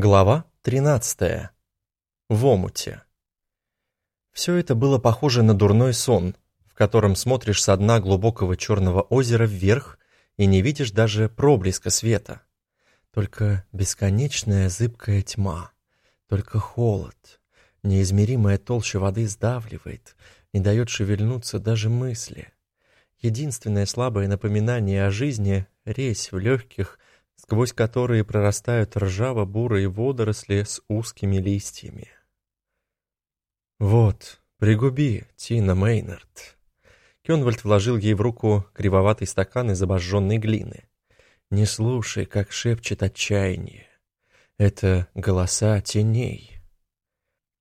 Глава 13. В омуте. Все это было похоже на дурной сон, в котором смотришь со дна глубокого черного озера вверх и не видишь даже проблеска света. Только бесконечная зыбкая тьма, только холод, неизмеримая толща воды сдавливает, не дает шевельнуться даже мысли. Единственное слабое напоминание о жизни — резь в легких, сквозь которые прорастают ржаво-бурые водоросли с узкими листьями. «Вот, пригуби, Тина Мейнард». Кёнвальд вложил ей в руку кривоватый стакан из обожженной глины. «Не слушай, как шепчет отчаяние. Это голоса теней».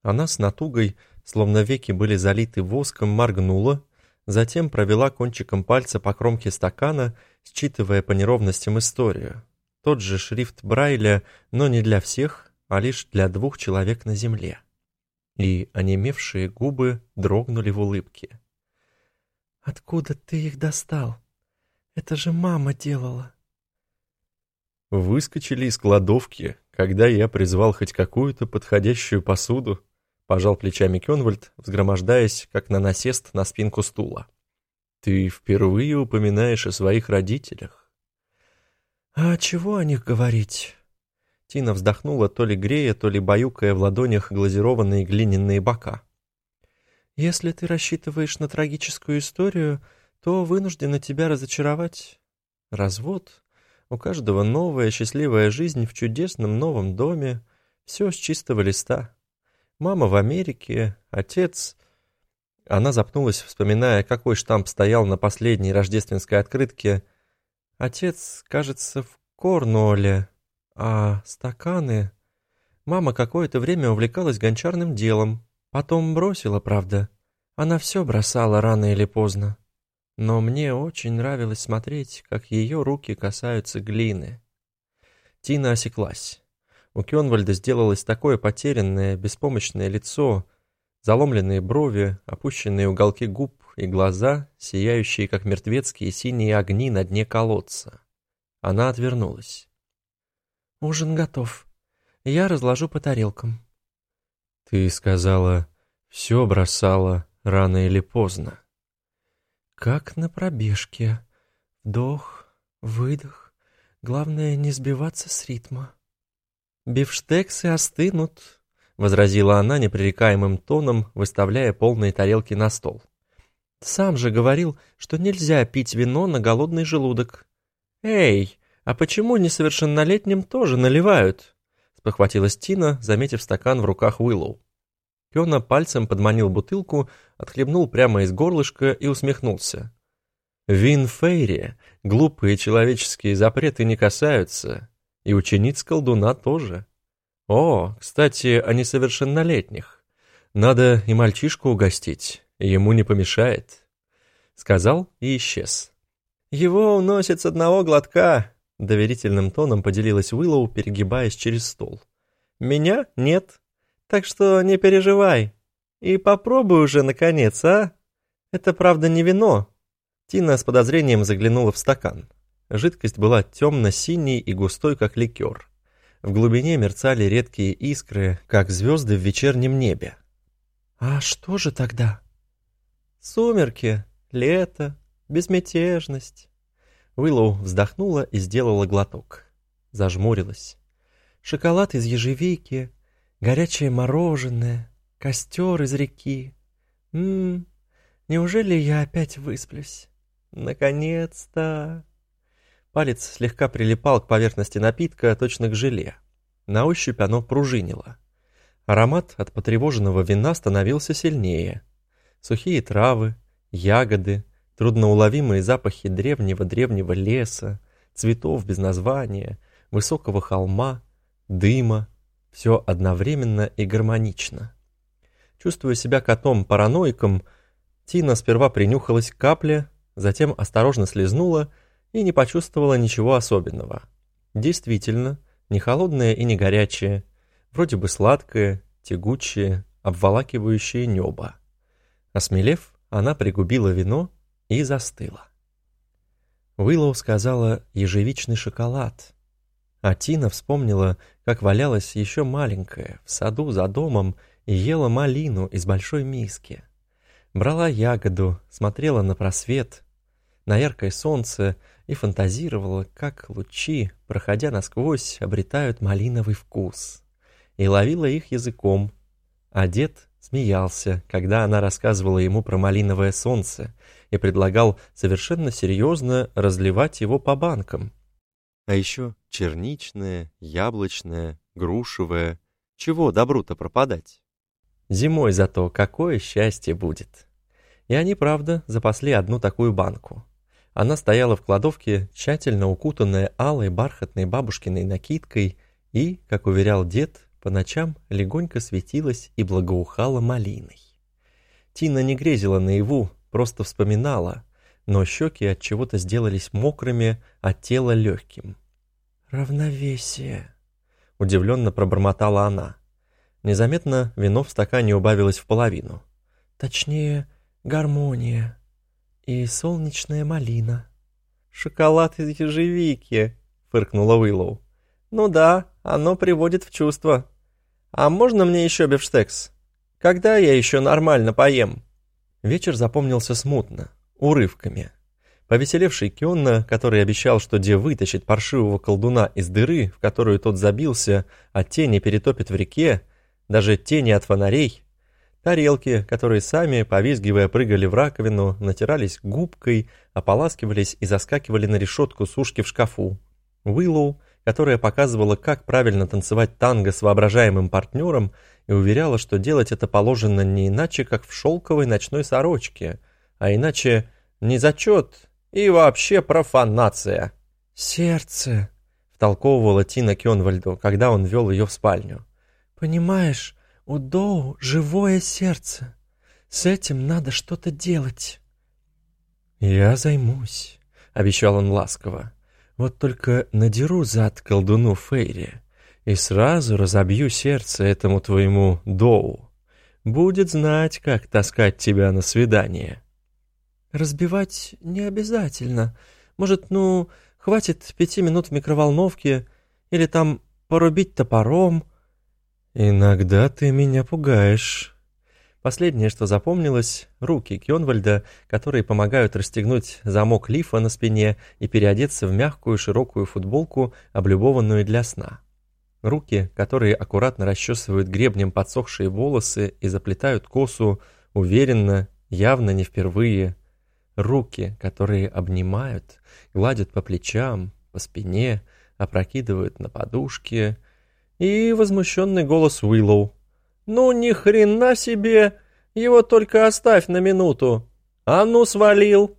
Она с натугой, словно веки были залиты воском, моргнула, затем провела кончиком пальца по кромке стакана, считывая по неровностям историю. Тот же шрифт Брайля, но не для всех, а лишь для двух человек на земле. И онемевшие губы дрогнули в улыбке. «Откуда ты их достал? Это же мама делала!» «Выскочили из кладовки, когда я призвал хоть какую-то подходящую посуду», пожал плечами Кёнвальд, взгромождаясь, как на насест на спинку стула. «Ты впервые упоминаешь о своих родителях. «А чего о них говорить?» Тина вздохнула, то ли грея, то ли баюкая в ладонях глазированные глиняные бока. «Если ты рассчитываешь на трагическую историю, то вынуждена тебя разочаровать. Развод, у каждого новая счастливая жизнь в чудесном новом доме, все с чистого листа. Мама в Америке, отец...» Она запнулась, вспоминая, какой штамп стоял на последней рождественской открытке – Отец, кажется, в Корнуолле, а стаканы... Мама какое-то время увлекалась гончарным делом, потом бросила, правда. Она все бросала рано или поздно. Но мне очень нравилось смотреть, как ее руки касаются глины. Тина осеклась. У Кёнвальда сделалось такое потерянное, беспомощное лицо, заломленные брови, опущенные уголки губ, и глаза, сияющие, как мертвецкие синие огни на дне колодца. Она отвернулась. «Ужин готов. Я разложу по тарелкам». «Ты сказала, все бросала рано или поздно». «Как на пробежке. Вдох, выдох. Главное, не сбиваться с ритма». «Бифштексы остынут», — возразила она непререкаемым тоном, выставляя полные тарелки на стол. Сам же говорил, что нельзя пить вино на голодный желудок. Эй, а почему несовершеннолетним тоже наливают? Спохватилась Тина, заметив стакан в руках Уиллоу. Кёна пальцем подманил бутылку, отхлебнул прямо из горлышка и усмехнулся. Вин Фейри глупые человеческие запреты не касаются, и учениц колдуна тоже. О, кстати, о несовершеннолетних. Надо и мальчишку угостить ему не помешает», — сказал и исчез. «Его уносит с одного глотка», — доверительным тоном поделилась Уиллоу, перегибаясь через стол. «Меня нет, так что не переживай. И попробуй уже, наконец, а? Это, правда, не вино». Тина с подозрением заглянула в стакан. Жидкость была темно-синей и густой, как ликер. В глубине мерцали редкие искры, как звезды в вечернем небе. «А что же тогда?» Сумерки, лето, безмятежность. Уиллоу вздохнула и сделала глоток. Зажмурилась. Шоколад из ежевики, горячее мороженое, костер из реки. Ммм, неужели я опять высплюсь? Наконец-то! Палец слегка прилипал к поверхности напитка, точно к желе. На ощупь оно пружинило. Аромат от потревоженного вина становился сильнее — Сухие травы, ягоды, трудноуловимые запахи древнего-древнего леса, цветов без названия, высокого холма, дыма. Все одновременно и гармонично. Чувствуя себя котом-параноиком, Тина сперва принюхалась к капле, затем осторожно слезнула и не почувствовала ничего особенного. Действительно, не холодное и не горячее, вроде бы сладкое, тягучее, обволакивающее небо. Осмелев, она пригубила вино и застыла. Уиллоу сказала «ежевичный шоколад». А Тина вспомнила, как валялась еще маленькая в саду за домом и ела малину из большой миски. Брала ягоду, смотрела на просвет, на яркое солнце и фантазировала, как лучи, проходя насквозь, обретают малиновый вкус. И ловила их языком. А дед смеялся, когда она рассказывала ему про малиновое солнце и предлагал совершенно серьезно разливать его по банкам. А еще черничное, яблочное, грушевое. Чего добру-то пропадать? Зимой зато какое счастье будет. И они, правда, запасли одну такую банку. Она стояла в кладовке, тщательно укутанная алой бархатной бабушкиной накидкой и, как уверял дед, по ночам легонько светилась и благоухала малиной. Тина не грезила наяву, просто вспоминала, но щеки от чего-то сделались мокрыми, а тело легким. «Равновесие», — удивленно пробормотала она. Незаметно вино в стакане убавилось в половину. Точнее, гармония и солнечная малина. «Шоколад из ежевики», — фыркнула Уиллоу. «Ну да, оно приводит в чувство. А можно мне еще бифштекс? Когда я еще нормально поем?» Вечер запомнился смутно, урывками. Повеселевший Кионна, который обещал, что Де вытащит паршивого колдуна из дыры, в которую тот забился, а тени перетопит в реке, даже тени от фонарей, тарелки, которые сами, повизгивая, прыгали в раковину, натирались губкой, ополаскивались и заскакивали на решетку сушки в шкафу. Уиллоу, которая показывала, как правильно танцевать танго с воображаемым партнером, и уверяла, что делать это положено не иначе, как в шелковой ночной сорочке, а иначе не зачет и вообще профанация. «Сердце», — втолковывала Тина Кенвальду, когда он вел ее в спальню. «Понимаешь, у Доу живое сердце. С этим надо что-то делать». «Я займусь», — обещал он ласково. «Вот только надеру зад колдуну Фейри и сразу разобью сердце этому твоему Доу. Будет знать, как таскать тебя на свидание». «Разбивать не обязательно. Может, ну, хватит пяти минут в микроволновке или там порубить топором?» «Иногда ты меня пугаешь». Последнее, что запомнилось, руки Кёнвальда, которые помогают расстегнуть замок лифа на спине и переодеться в мягкую широкую футболку, облюбованную для сна. Руки, которые аккуратно расчесывают гребнем подсохшие волосы и заплетают косу, уверенно, явно не впервые. Руки, которые обнимают, гладят по плечам, по спине, опрокидывают на подушки, и возмущенный голос Уиллоу. «Ну ни хрена себе! Его только оставь на минуту! А ну свалил!»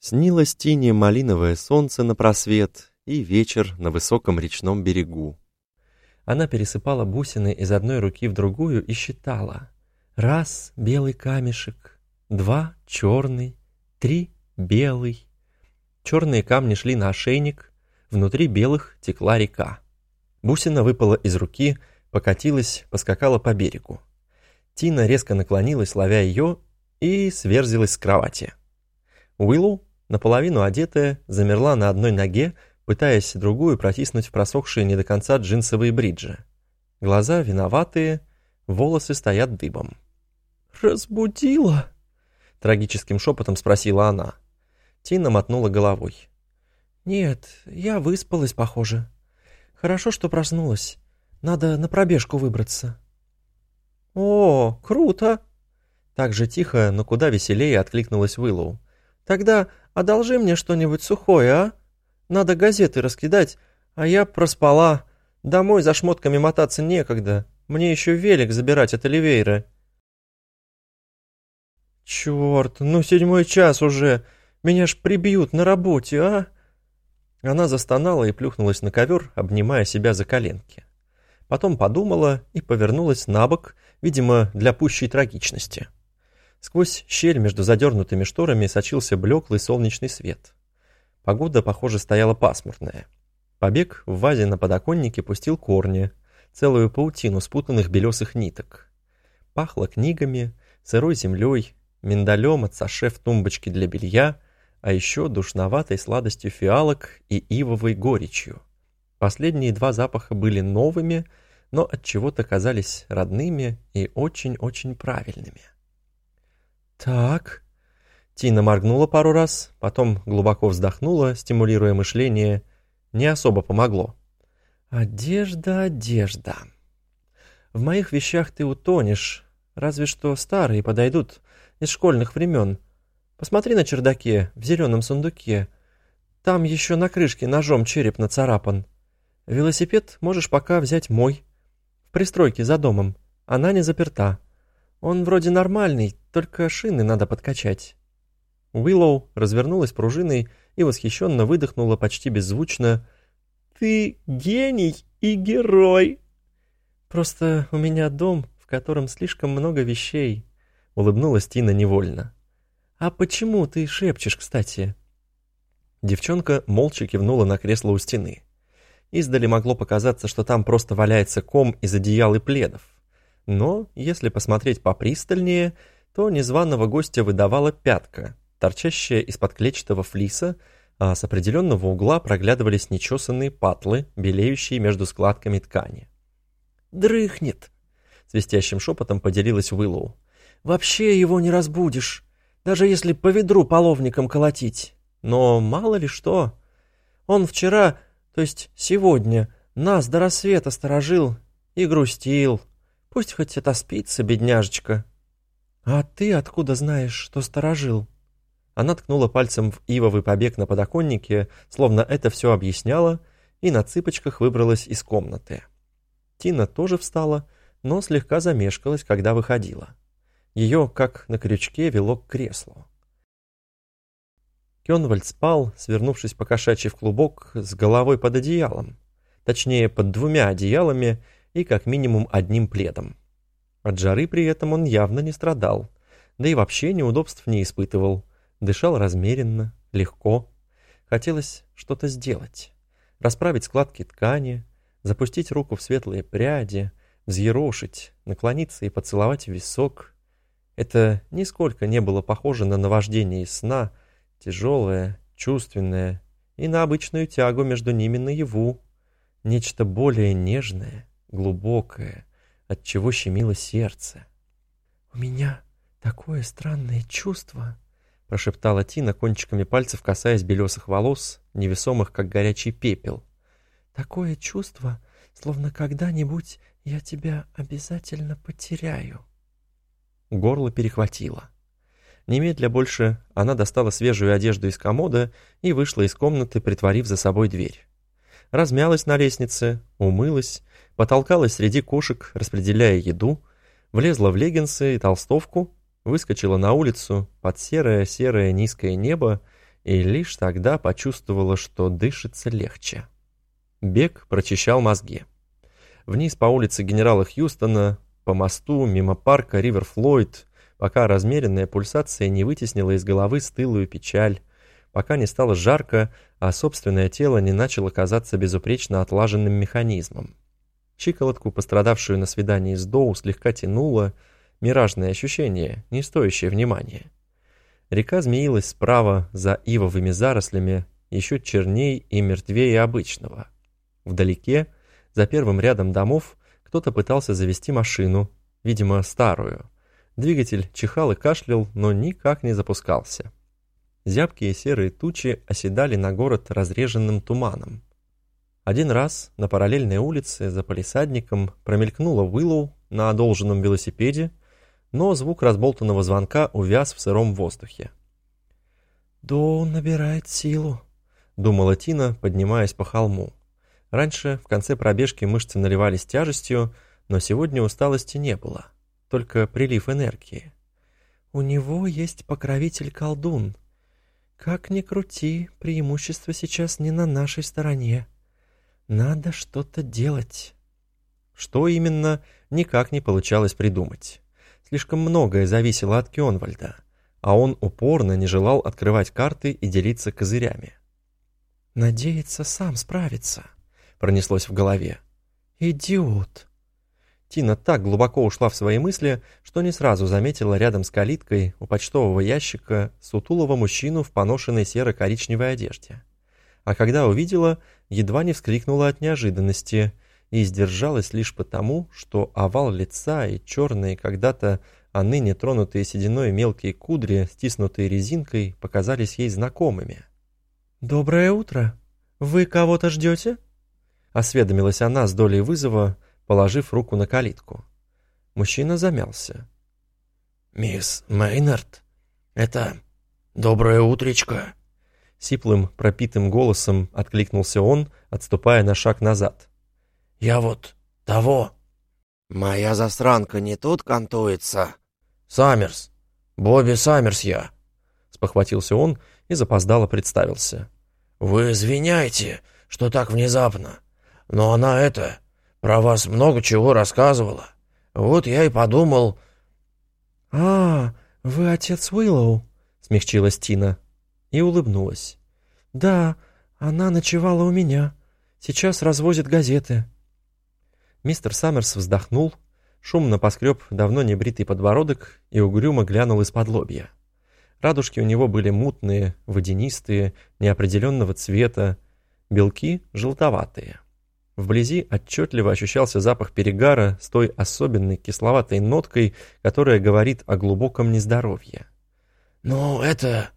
Снилось Тине малиновое солнце на просвет и вечер на высоком речном берегу. Она пересыпала бусины из одной руки в другую и считала. Раз — белый камешек, два — черный, три — белый. Черные камни шли на ошейник, внутри белых текла река. Бусина выпала из руки, покатилась, поскакала по берегу. Тина резко наклонилась, ловя ее, и сверзилась с кровати. Уиллу, наполовину одетая, замерла на одной ноге, пытаясь другую протиснуть в просохшие не до конца джинсовые бриджи. Глаза виноватые, волосы стоят дыбом. «Разбудила?» — трагическим шепотом спросила она. Тина мотнула головой. «Нет, я выспалась, похоже». Хорошо, что проснулась. Надо на пробежку выбраться. О, круто! Так же тихо, но куда веселее откликнулась Уиллоу. Тогда одолжи мне что-нибудь сухое, а? Надо газеты раскидать, а я проспала. Домой за шмотками мотаться некогда. Мне еще велик забирать от Оливейра. Черт, ну седьмой час уже. Меня ж прибьют на работе, а? Она застонала и плюхнулась на ковер, обнимая себя за коленки. Потом подумала и повернулась на бок, видимо, для пущей трагичности. Сквозь щель между задернутыми шторами сочился блеклый солнечный свет. Погода, похоже, стояла пасмурная. Побег в вазе на подоконнике пустил корни, целую паутину спутанных белесых ниток. Пахло книгами, сырой землей, миндалем от саше в тумбочке для белья — а еще душноватой сладостью фиалок и ивовой горечью. Последние два запаха были новыми, но от чего-то казались родными и очень-очень правильными. «Так...» Тина моргнула пару раз, потом глубоко вздохнула, стимулируя мышление. Не особо помогло. «Одежда, одежда. В моих вещах ты утонешь, разве что старые подойдут из школьных времен. Посмотри на чердаке, в зеленом сундуке. Там еще на крышке ножом череп нацарапан. Велосипед можешь пока взять мой. В пристройке за домом. Она не заперта. Он вроде нормальный, только шины надо подкачать. Уиллоу развернулась пружиной и восхищенно выдохнула почти беззвучно «Ты гений и герой!» «Просто у меня дом, в котором слишком много вещей», — улыбнулась Тина невольно. «А почему ты шепчешь, кстати?» Девчонка молча кивнула на кресло у стены. Издали могло показаться, что там просто валяется ком из одеял и пледов. Но, если посмотреть попристальнее, то незваного гостя выдавала пятка, торчащая из-под клетчатого флиса, а с определенного угла проглядывались нечесанные патлы, белеющие между складками ткани. «Дрыхнет!» — свистящим шепотом поделилась Уиллоу. «Вообще его не разбудишь, даже если по ведру половником колотить. Но мало ли что. Он вчера, то есть сегодня, нас до рассвета сторожил и грустил. Пусть хоть это спится, бедняжечка». «А ты откуда знаешь, что сторожил?» Она ткнула пальцем в ивовый побег на подоконнике, словно это все объясняло, и на цыпочках выбралась из комнаты. Тина тоже встала, но слегка замешкалась, когда выходила. Ее, как на крючке, вело к креслу. Кенвальд спал, свернувшись по кошачьи в клубок, с головой под одеялом. Точнее, под двумя одеялами и как минимум одним пледом. От жары при этом он явно не страдал, да и вообще неудобств не испытывал. Дышал размеренно, легко. Хотелось что-то сделать. Расправить складки ткани, запустить руку в светлые пряди, взъерошить, наклониться и поцеловать висок. Это нисколько не было похоже на наваждение из сна, тяжелое, чувственное, и на обычную тягу между ними наяву. Нечто более нежное, глубокое, от чего щемило сердце. «У меня такое странное чувство», прошептала Тина кончиками пальцев, касаясь белесых волос, невесомых, как горячий пепел. «Такое чувство, словно когда-нибудь я тебя обязательно потеряю». Горло перехватило. Немедля больше она достала свежую одежду из комода и вышла из комнаты, притворив за собой дверь. Размялась на лестнице, умылась, потолкалась среди кошек, распределяя еду, влезла в леггинсы и толстовку, выскочила на улицу под серое-серое низкое небо и лишь тогда почувствовала, что дышится легче. Бег прочищал мозги. Вниз по улице генерала Хьюстона, по мосту, мимо парка Ривер Флойд, пока размеренная пульсация не вытеснила из головы стылую печаль, пока не стало жарко, а собственное тело не начало казаться безупречно отлаженным механизмом. Чиколотку, пострадавшую на свидании с Доу, слегка тянуло, миражное ощущение, не стоящее внимания. Река змеилась справа за ивовыми зарослями, еще черней и мертвее обычного. Вдалеке, за первым рядом домов, кто-то пытался завести машину, видимо, старую. Двигатель чихал и кашлял, но никак не запускался. Зябкие серые тучи оседали на город разреженным туманом. Один раз на параллельной улице за полисадником промелькнула Уиллоу на одолженном велосипеде но звук разболтанного звонка увяз в сыром воздухе. «Доу набирает силу», — думала Тина, поднимаясь по холму. Раньше в конце пробежки мышцы наливались тяжестью, но сегодня усталости не было, только прилив энергии. «У него есть покровитель-колдун. Как ни крути, преимущество сейчас не на нашей стороне. Надо что-то делать». Что именно, никак не получалось придумать. Слишком многое зависело от Кёнвальда, а он упорно не желал открывать карты и делиться козырями. «Надеется сам справиться», — пронеслось в голове. «Идиот!» Тина так глубоко ушла в свои мысли, что не сразу заметила рядом с калиткой у почтового ящика сутулого мужчину в поношенной серо-коричневой одежде. а когда увидела, едва не вскрикнула от неожиданности и сдержалась лишь потому, что овал лица и черные когда-то, а ныне тронутые сединой мелкие кудри, стиснутые резинкой, показались ей знакомыми. «Доброе утро! Вы кого-то ждете?» Осведомилась она с долей вызова, положив руку на калитку. Мужчина замялся. «Мисс Мейнард, это доброе утречко!» Сиплым, пропитым голосом откликнулся он, отступая на шаг назад. «Я вот того. Моя засранка не тут кантуется. Саммерс. Бобби Саммерс я!» Спохватился он и запоздало представился. «Вы извиняйте, что так внезапно, но она это, про вас много чего рассказывала. Вот я и подумал...» «А, вы отец Уиллоу?» — смягчилась Тина и улыбнулась. «Да, она ночевала у меня. Сейчас развозит газеты». Мистер Саммерс вздохнул, шумно поскреб давно небритый подбородок и угрюмо глянул из-под лобья. Радужки у него были мутные, водянистые, неопределенного цвета, белки желтоватые. Вблизи отчетливо ощущался запах перегара с той особенной кисловатой ноткой, которая говорит о глубоком нездоровье. «Ну, это...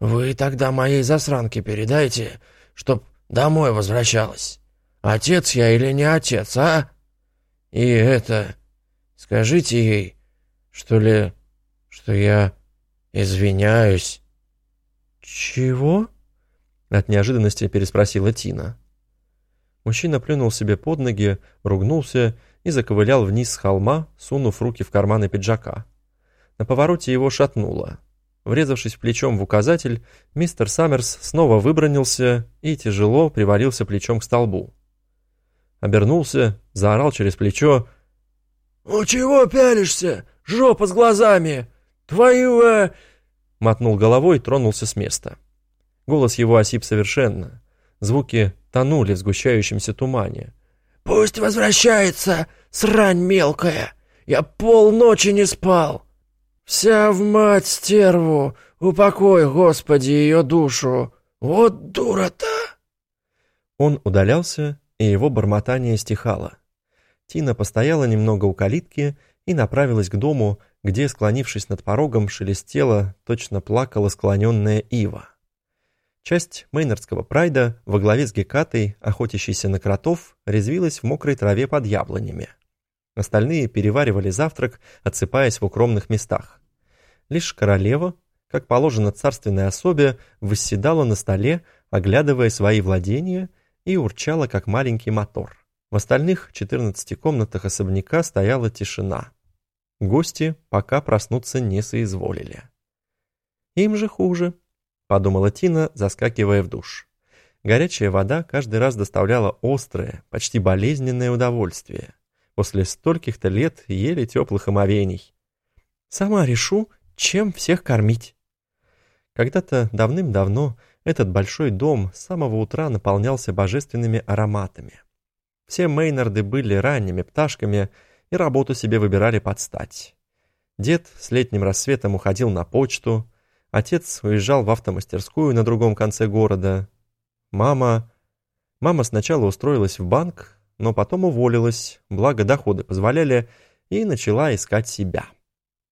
Вы тогда моей засранке передайте, чтоб домой возвращалась. Отец я или не отец, а? И это... Скажите ей, что ли, что я извиняюсь». «Чего?» — от неожиданности переспросила Тина. Мужчина плюнул себе под ноги, ругнулся и заковылял вниз с холма, сунув руки в карманы пиджака. На повороте его шатнуло. Врезавшись плечом в указатель, мистер Саммерс снова выбронился и тяжело привалился плечом к столбу. Обернулся, заорал через плечо. «Ну чего пялишься? Жопа с глазами! Твою...» э...» Мотнул головой и тронулся с места. Голос его осип совершенно. Звуки тонули в сгущающемся тумане. «Пусть возвращается, срань мелкая! Я полночи не спал! Вся в мать стерву! Упокой, Господи, ее душу! Вот дура-то!» Он удалялся, и его бормотание стихало. Тина постояла немного у калитки и направилась к дому, где, склонившись над порогом, шелестела, точно плакала склоненная ива. Часть Мейнардского прайда во главе с Гекатой, охотящейся на кротов, резвилась в мокрой траве под яблонями. Остальные переваривали завтрак, отсыпаясь в укромных местах. Лишь королева, как положено царственной особе, восседала на столе, оглядывая свои владения, и урчала, как маленький мотор. В остальных 14 комнатах особняка стояла тишина. Гости пока проснуться не соизволили. Им же хуже. — подумала Тина, заскакивая в душ. Горячая вода каждый раз доставляла острое, почти болезненное удовольствие. После стольких-то лет еле теплых омовений. «Сама решу, чем всех кормить». Когда-то давным-давно этот большой дом с самого утра наполнялся божественными ароматами. Все Мейнарды были ранними пташками и работу себе выбирали под стать. Дед с летним рассветом уходил на почту, Отец уезжал в автомастерскую на другом конце города. Мама... Мама сначала устроилась в банк, но потом уволилась, благо доходы позволяли, и начала искать себя.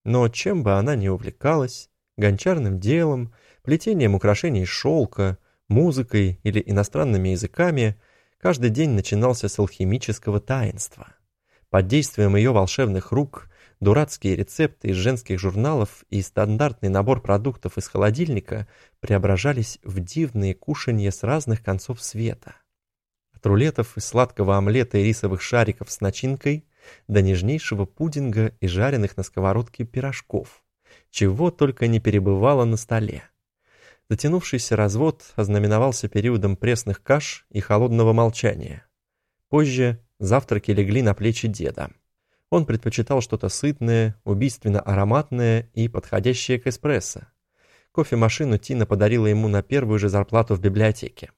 Но чем бы она ни увлекалась, гончарным делом, плетением украшений из шелка, музыкой или иностранными языками, каждый день начинался с алхимического таинства. Под действием ее волшебных рук Дурацкие рецепты из женских журналов и стандартный набор продуктов из холодильника преображались в дивные кушанья с разных концов света. От рулетов из сладкого омлета и рисовых шариков с начинкой до нежнейшего пудинга и жареных на сковородке пирожков, чего только не перебывало на столе. Затянувшийся развод ознаменовался периодом пресных каш и холодного молчания. Позже завтраки легли на плечи деда. Он предпочитал что-то сытное, убийственно ароматное и подходящее к эспрессо. Кофемашину Тина подарила ему на первую же зарплату в библиотеке.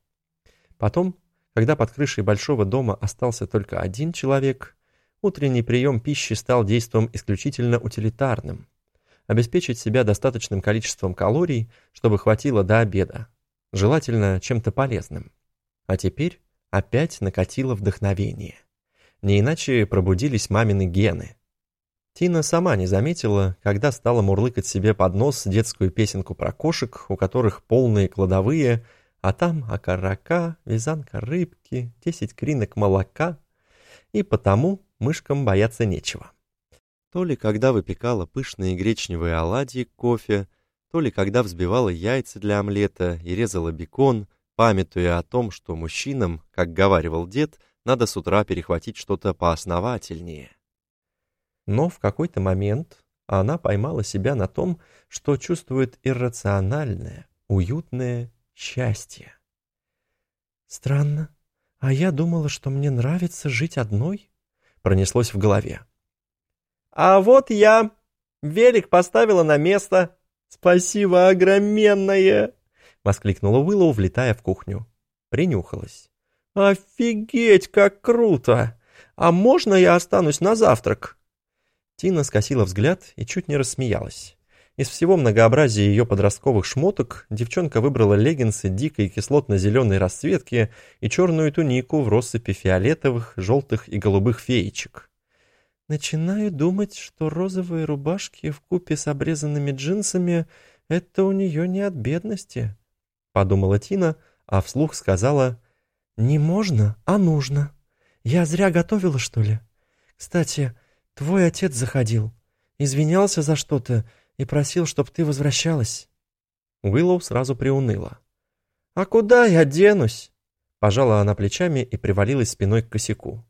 Потом, когда под крышей большого дома остался только один человек, утренний прием пищи стал действом исключительно утилитарным. Обеспечить себя достаточным количеством калорий, чтобы хватило до обеда. Желательно чем-то полезным. А теперь опять накатило вдохновение. Не иначе пробудились мамины гены. Тина сама не заметила, когда стала мурлыкать себе под нос детскую песенку про кошек, у которых полные кладовые, а там окорока, вязанка рыбки, десять кринок молока, и потому мышкам бояться нечего. То ли когда выпекала пышные гречневые оладьи к кофе, то ли когда взбивала яйца для омлета и резала бекон, памятуя о том, что мужчинам, как говаривал дед, надо с утра перехватить что-то поосновательнее. Но в какой-то момент она поймала себя на том, что чувствует иррациональное, уютное счастье. «Странно, а я думала, что мне нравится жить одной?» пронеслось в голове. «А вот я! Велик поставила на место! Спасибо огроменное!» воскликнула Уиллоу, влетая в кухню. Принюхалась. «Офигеть, как круто! А можно я останусь на завтрак?» Тина скосила взгляд и чуть не рассмеялась. Из всего многообразия ее подростковых шмоток девчонка выбрала леггинсы дикой кислотно-зеленой расцветки и черную тунику в россыпи фиолетовых, желтых и голубых феечек. «Начинаю думать, что розовые рубашки в купе с обрезанными джинсами — это у нее не от бедности», — подумала Тина, а вслух сказала «Не можно, а нужно. Я зря готовила, что ли? Кстати, твой отец заходил, извинялся за что-то и просил, чтоб ты возвращалась». Уиллоу сразу приуныла. «А куда я денусь?» Пожала она плечами и привалилась спиной к косяку.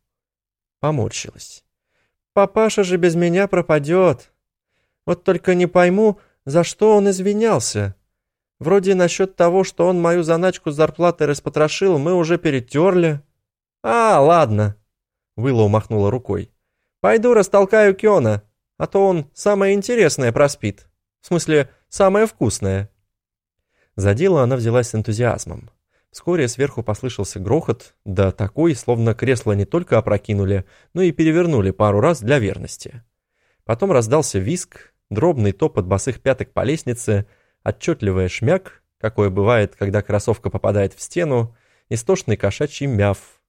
Поморщилась. «Папаша же без меня пропадет. Вот только не пойму, за что он извинялся. Вроде насчет того, что он мою заначку с зарплатой распотрошил, мы уже перетерли. А, ладно. Вылла махнула рукой. Пойду растолкаю Киона, а то он самое интересное проспит. В смысле, самое вкусное. За дело она взялась с энтузиазмом. Вскоре сверху послышался грохот, да такой, словно кресло не только опрокинули, но и перевернули пару раз для верности. Потом раздался виск, дробный топот босых пяток по лестнице, отчетливая шмяк, какое бывает, когда кроссовка попадает в стену, истошный кошачий мяв.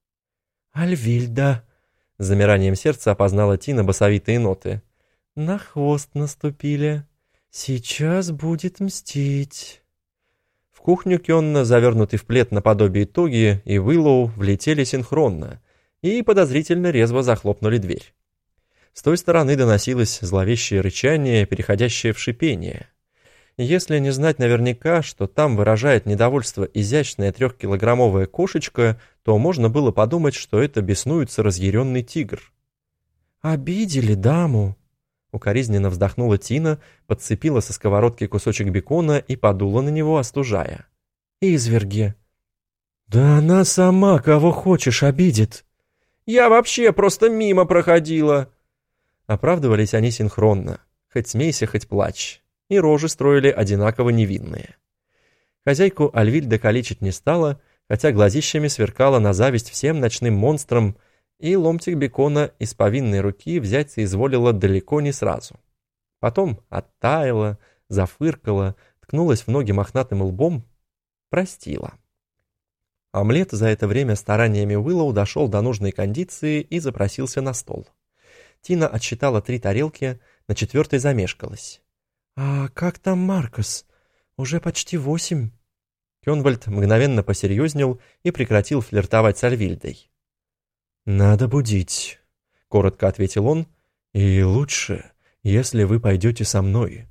«Альвильда!» — с замиранием сердца опознала Тина басовитые ноты. «На хвост наступили. Сейчас будет мстить». В кухню Кенна, завернутый в плед наподобие тоги, и Уиллоу влетели синхронно и подозрительно резво захлопнули дверь. С той стороны доносилось зловещее рычание, переходящее в шипение. Если не знать наверняка, что там выражает недовольство изящная трехкилограммовая кошечка, то можно было подумать, что это беснуется разъяренный тигр. «Обидели даму!» Укоризненно вздохнула Тина, подцепила со сковородки кусочек бекона и подула на него, остужая. «Изверги!» «Да она сама кого хочешь обидит!» «Я вообще просто мимо проходила!» Оправдывались они синхронно, хоть смейся, хоть плачь и рожи строили одинаково невинные. Хозяйку Альвильда калечить не стала, хотя глазищами сверкала на зависть всем ночным монстрам, и ломтик бекона из повинной руки взять соизволила далеко не сразу. Потом оттаяла, зафыркала, ткнулась в ноги мохнатым лбом, простила. Омлет за это время стараниями Уиллоу дошел до нужной кондиции и запросился на стол. Тина отсчитала три тарелки, на четвертой замешкалась. «А как там Маркос? Уже почти восемь». Кёнвальд мгновенно посерьезнел и прекратил флиртовать с Альвильдой. «Надо будить», — коротко ответил он, — «и лучше, если вы пойдете со мной».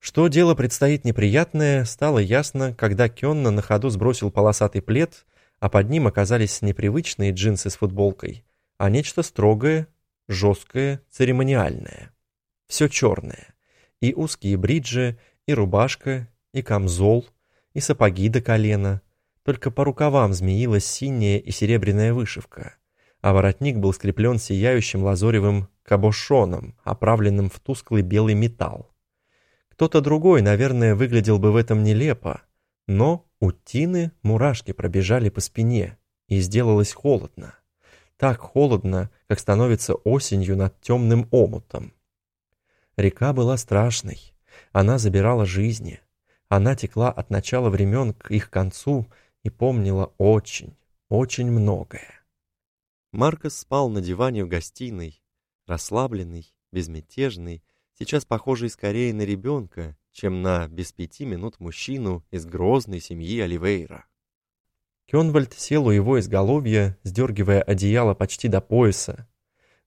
Что дело предстоит неприятное, стало ясно, когда Кённа на ходу сбросил полосатый плед, а под ним оказались непривычные джинсы с футболкой, а нечто строгое, жесткое, церемониальное. Все черное и узкие бриджи, и рубашка, и камзол, и сапоги до колена. Только по рукавам змеилась синяя и серебряная вышивка, а воротник был скреплен сияющим лазоревым кабошоном, оправленным в тусклый белый металл. Кто-то другой, наверное, выглядел бы в этом нелепо, но у Тины мурашки пробежали по спине, и сделалось холодно. Так холодно, как становится осенью над темным омутом. Река была страшной. Она забирала жизни. Она текла от начала времен к их концу и помнила очень, очень многое. Маркос спал на диване в гостиной, расслабленный, безмятежный, сейчас похожий скорее на ребенка, чем на без пяти минут мужчину из грозной семьи Оливейра. Кёнвальд сел у его изголовья, сдергивая одеяло почти до пояса.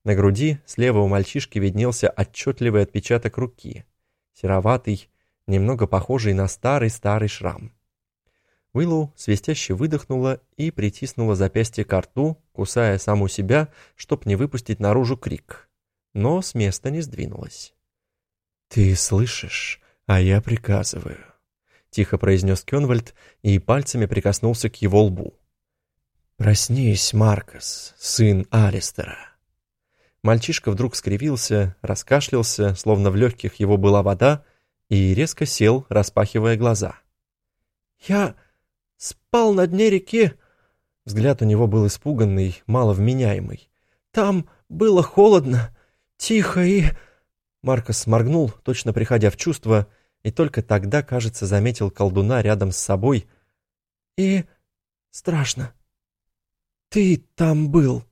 На груди слева у мальчишки виднелся отчетливый отпечаток руки, сероватый, немного похожий на старый-старый шрам. Уиллоу свистяще выдохнула и притиснула запястье к рту, кусая саму себя, чтоб не выпустить наружу крик. Но с места не сдвинулась. «Ты слышишь, а я приказываю», — тихо произнес Кёнвальд и пальцами прикоснулся к его лбу. «Проснись, Маркос, сын Алистера». Мальчишка вдруг скривился, раскашлялся, словно в легких его была вода, и резко сел, распахивая глаза. «Я спал на дне реки!» Взгляд у него был испуганный, маловменяемый. «Там было холодно, тихо и...» Маркос сморгнул, точно приходя в чувство, и только тогда, кажется, заметил колдуна рядом с собой. «И... страшно. Ты там был!»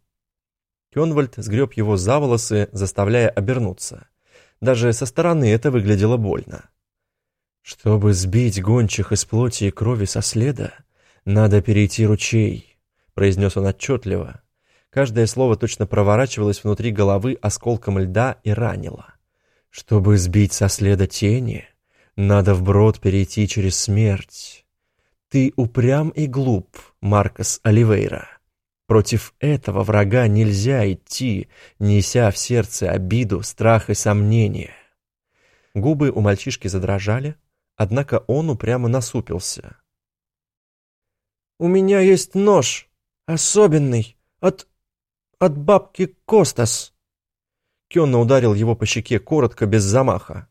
Кёнвальд сгреб его за волосы, заставляя обернуться. Даже со стороны это выглядело больно. Чтобы сбить гончих из плоти и крови со следа, надо перейти ручей, произнес он отчетливо. Каждое слово точно проворачивалось внутри головы осколком льда и ранило. Чтобы сбить со следа тени, надо вброд перейти через смерть. Ты упрям и глуп, Маркос Оливейра. Против этого врага нельзя идти, неся в сердце обиду, страх и сомнение. Губы у мальчишки задрожали, однако он упрямо насупился. «У меня есть нож, особенный, от... от бабки Костас». Кенна ударил его по щеке коротко, без замаха.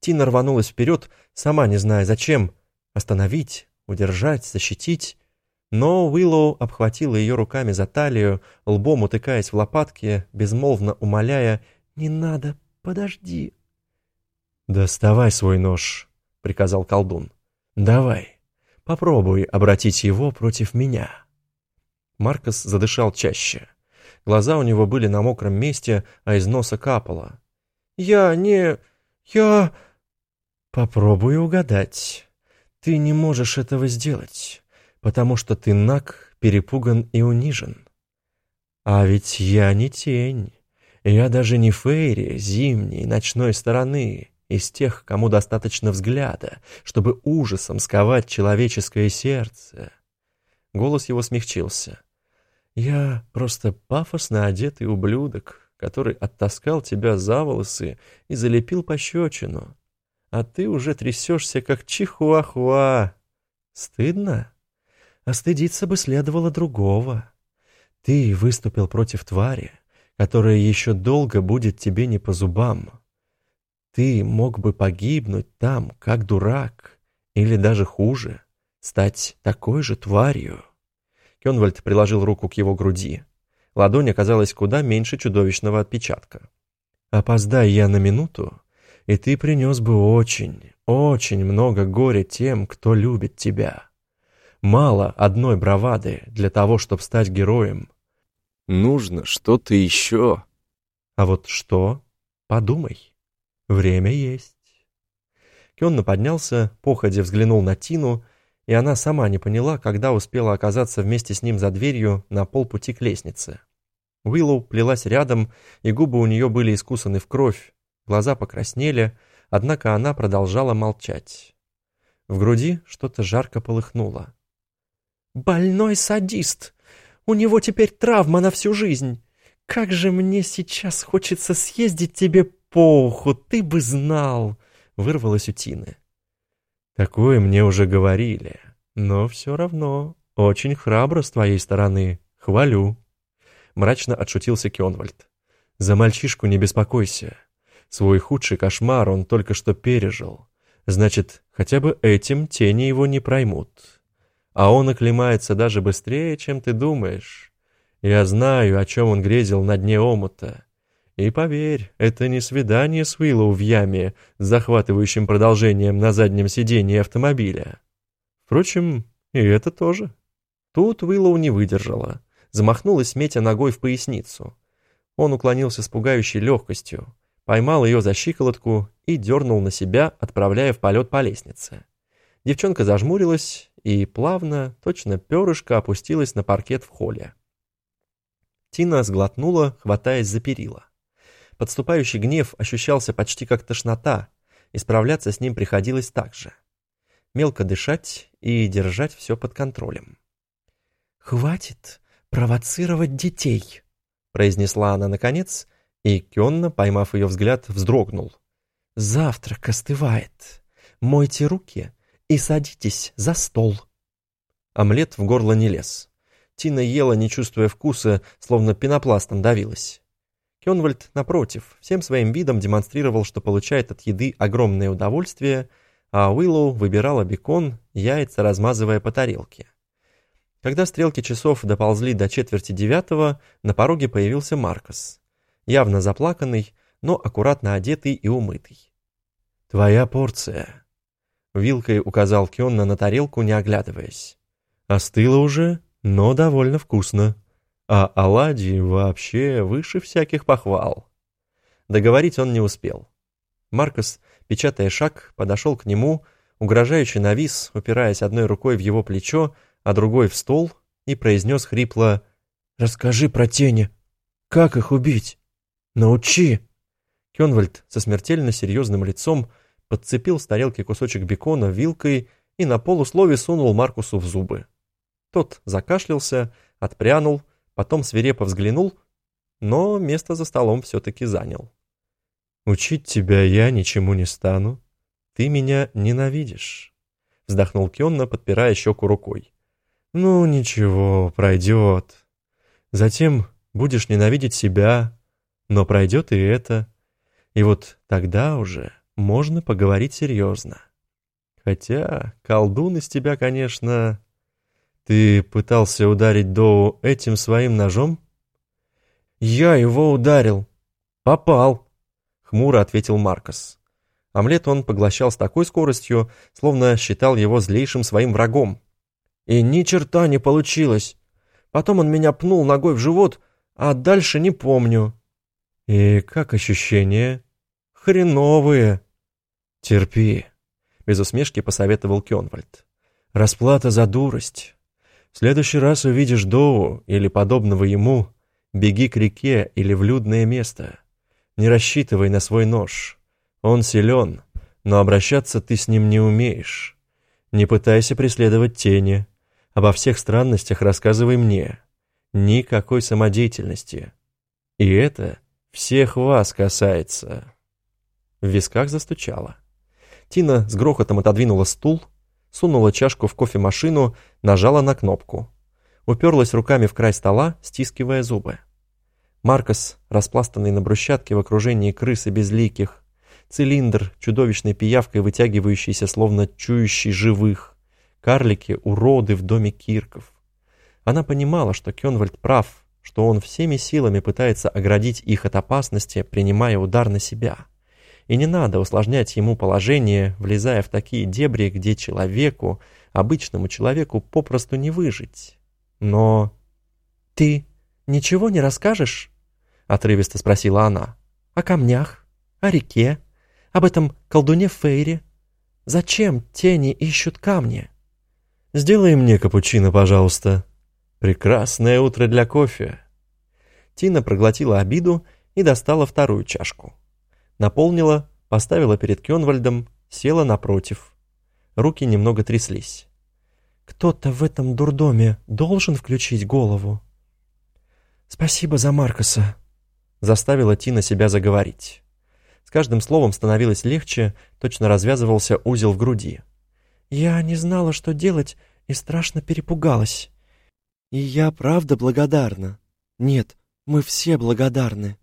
Тина рванулась вперед, сама не зная зачем, остановить, удержать, защитить. Но Уиллоу обхватила ее руками за талию, лбом утыкаясь в лопатки, безмолвно умоляя «Не надо, подожди». «Доставай свой нож», — приказал колдун. «Давай, попробуй обратить его против меня». Маркос задышал чаще. Глаза у него были на мокром месте, а из носа капало. «Я не... я...» «Попробуй угадать. Ты не можешь этого сделать потому что ты наг, перепуган и унижен. А ведь я не тень, я даже не Фейри, зимней, ночной стороны, из тех, кому достаточно взгляда, чтобы ужасом сковать человеческое сердце. Голос его смягчился. «Я просто пафосно одетый ублюдок, который оттаскал тебя за волосы и залепил пощечину. А ты уже трясешься, как чихуахуа. Стыдно?» А стыдиться бы следовало другого. Ты выступил против твари, которая еще долго будет тебе не по зубам. Ты мог бы погибнуть там, как дурак, или даже хуже, стать такой же тварью. Кенвальд приложил руку к его груди. Ладонь оказалась куда меньше чудовищного отпечатка. «Опоздай я на минуту, и ты принес бы очень, очень много горя тем, кто любит тебя». Мало одной бравады для того, чтобы стать героем. Нужно что-то еще. А вот что? Подумай. Время есть. Кенна поднялся, походя взглянул на Тину, и она сама не поняла, когда успела оказаться вместе с ним за дверью на полпути к лестнице. Уиллоу плелась рядом, и губы у нее были искусаны в кровь, глаза покраснели, однако она продолжала молчать. В груди что-то жарко полыхнуло. Больной садист. У него теперь травма на всю жизнь. Как же мне сейчас хочется съездить тебе по уху, ты бы знал!» Вырвалась у Тины. «Такое мне уже говорили, но все равно очень храбро с твоей стороны. Хвалю!» Мрачно отшутился Кенвальд. «За мальчишку не беспокойся. Свой худший кошмар он только что пережил. Значит, хотя бы этим тени его не проймут а он оклемается даже быстрее, чем ты думаешь. Я знаю, о чем он грезил на дне омута. И поверь, это не свидание с Уиллоу в яме с захватывающим продолжением на заднем сидении автомобиля. Впрочем, и это тоже. Тут Уиллоу не выдержала, замахнулась метя ногой в поясницу. Он уклонился с пугающей легкостью, поймал ее за щиколотку и дернул на себя, отправляя в полет по лестнице. Девчонка зажмурилась и плавно, точно перышко, опустилась на паркет в холле. Тина сглотнула, хватаясь за перила. Подступающий гнев ощущался почти как тошнота, и справляться с ним приходилось так же. Мелко дышать и держать все под контролем. «Хватит провоцировать детей», — произнесла она наконец, и Кенна, поймав ее взгляд, вздрогнул. «Завтрак остывает. Мойте руки и садитесь за стол». Омлет в горло не лез. Тина ела, не чувствуя вкуса, словно пенопластом давилась. Кенвальд, напротив, всем своим видом демонстрировал, что получает от еды огромное удовольствие, а Уиллоу выбирала бекон, яйца размазывая по тарелке. Когда стрелки часов доползли до четверти девятого, на пороге появился Маркос. Явно заплаканный, но аккуратно одетый и умытый. «Твоя порция», — вилкой указал Кенна на тарелку, не оглядываясь. «Остыло уже, но довольно вкусно. А оладьи вообще выше всяких похвал». Договорить он не успел. Маркос, печатая шаг, подошел к нему, угрожающий навис, упираясь одной рукой в его плечо, а другой в стол и произнес хрипло «Расскажи про тени. Как их убить? Научи!» Кенвальд со смертельно серьезным лицом подцепил с тарелки кусочек бекона вилкой и на полуслове сунул Маркусу в зубы. Тот закашлялся, отпрянул, потом свирепо взглянул, но место за столом все-таки занял. «Учить тебя я ничему не стану. Ты меня ненавидишь», — вздохнул Кенна, подпирая щеку рукой. Ну, ничего, пройдет. Затем будешь ненавидеть себя, но пройдет и это. И вот тогда уже можно поговорить серьезно. Хотя колдун из тебя, конечно... Ты пытался ударить Доу этим своим ножом? Я его ударил. Попал, хмуро ответил Маркос. Омлет он поглощал с такой скоростью, словно считал его злейшим своим врагом. И ни черта не получилось. Потом он меня пнул ногой в живот, а дальше не помню. И как ощущения? Хреновые. Терпи, без усмешки посоветовал Кёнвальд. Расплата за дурость. В следующий раз увидишь Доу или подобного ему, беги к реке или в людное место. Не рассчитывай на свой нож. Он силен, но обращаться ты с ним не умеешь. Не пытайся преследовать тени. Обо всех странностях рассказывай мне. Никакой самодеятельности. И это всех вас касается». В висках застучало. Тина с грохотом отодвинула стул, сунула чашку в кофемашину, нажала на кнопку. Уперлась руками в край стола, стискивая зубы. Маркос, распластанный на брусчатке в окружении крыс и безликих, цилиндр, чудовищной пиявкой вытягивающийся, словно чующий живых, карлики, уроды в доме Кирков. Она понимала, что Кенвальд прав, что он всеми силами пытается оградить их от опасности, принимая удар на себя. И не надо усложнять ему положение, влезая в такие дебри, где человеку, обычному человеку, попросту не выжить. Но... «Ты ничего не расскажешь?» — отрывисто спросила она. «О камнях? О реке? Об этом колдуне Фейре? Зачем тени ищут камни?» «Сделай мне капучино, пожалуйста. Прекрасное утро для кофе». Тина проглотила обиду и достала вторую чашку. Наполнила, поставила перед Кёнвальдом, села напротив. Руки немного тряслись. «Кто-то в этом дурдоме должен включить голову?» «Спасибо за Маркоса», — заставила Тина себя заговорить. С каждым словом становилось легче, точно развязывался узел в груди. Я не знала, что делать, и страшно перепугалась. И я правда благодарна. Нет, мы все благодарны.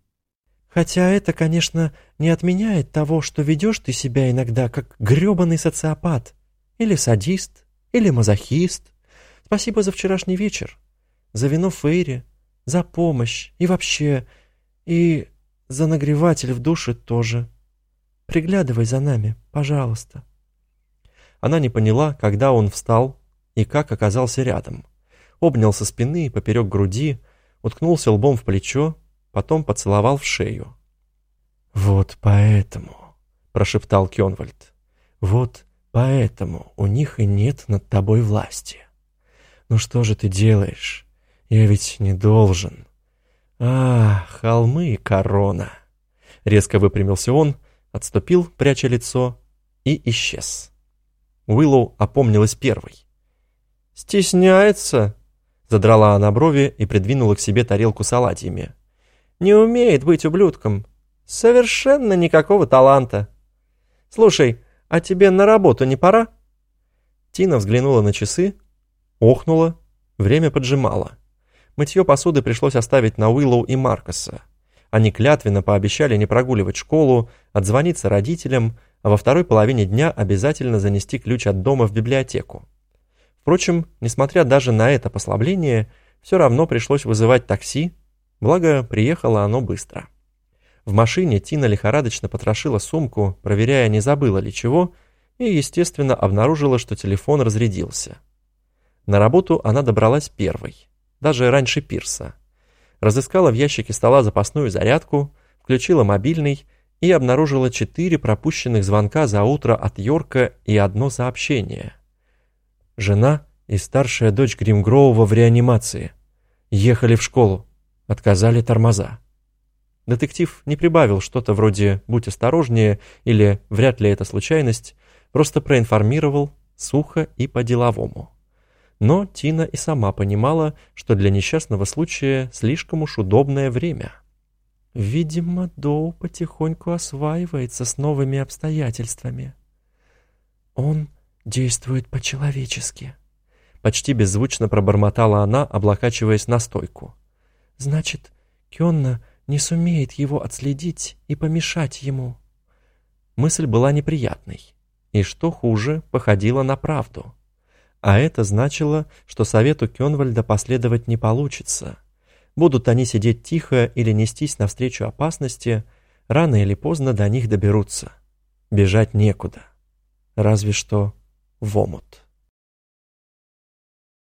Хотя это, конечно, не отменяет того, что ведешь ты себя иногда как грёбаный социопат. Или садист, или мазохист. Спасибо за вчерашний вечер. За вино Фейри, за помощь и вообще... И за нагреватель в душе тоже. Приглядывай за нами, пожалуйста. Она не поняла, когда он встал и как оказался рядом. обнял со спины поперек груди, уткнулся лбом в плечо, потом поцеловал в шею. «Вот поэтому», — прошептал Кёнвальд, — «вот поэтому у них и нет над тобой власти. Ну что же ты делаешь? Я ведь не должен». «А, холмы и корона!» Резко выпрямился он, отступил, пряча лицо, и исчез. Уиллоу опомнилась первой. «Стесняется?» Задрала она брови и придвинула к себе тарелку с оладьями. «Не умеет быть ублюдком. Совершенно никакого таланта. Слушай, а тебе на работу не пора?» Тина взглянула на часы, охнула, время поджимало. Мытье посуды пришлось оставить на Уиллоу и Маркоса. Они клятвенно пообещали не прогуливать школу, отзвониться родителям, а во второй половине дня обязательно занести ключ от дома в библиотеку. Впрочем, несмотря даже на это послабление, все равно пришлось вызывать такси, благо приехало оно быстро. В машине Тина лихорадочно потрошила сумку, проверяя, не забыла ли чего, и, естественно, обнаружила, что телефон разрядился. На работу она добралась первой, даже раньше Пирса. Разыскала в ящике стола запасную зарядку, включила мобильный и обнаружила четыре пропущенных звонка за утро от Йорка и одно сообщение. Жена и старшая дочь Гримгроува в реанимации. Ехали в школу. Отказали тормоза. Детектив не прибавил что-то вроде «будь осторожнее» или «вряд ли это случайность», просто проинформировал сухо и по-деловому. Но Тина и сама понимала, что для несчастного случая слишком уж удобное время – Видимо, Доу потихоньку осваивается с новыми обстоятельствами. Он действует по-человечески. Почти беззвучно пробормотала она, облокачиваясь на стойку. Значит, Кённа не сумеет его отследить и помешать ему. Мысль была неприятной. И что хуже, походила на правду. А это значило, что совету Кёнвальда последовать не получится — Будут они сидеть тихо или нестись навстречу опасности, рано или поздно до них доберутся. Бежать некуда. Разве что в омут.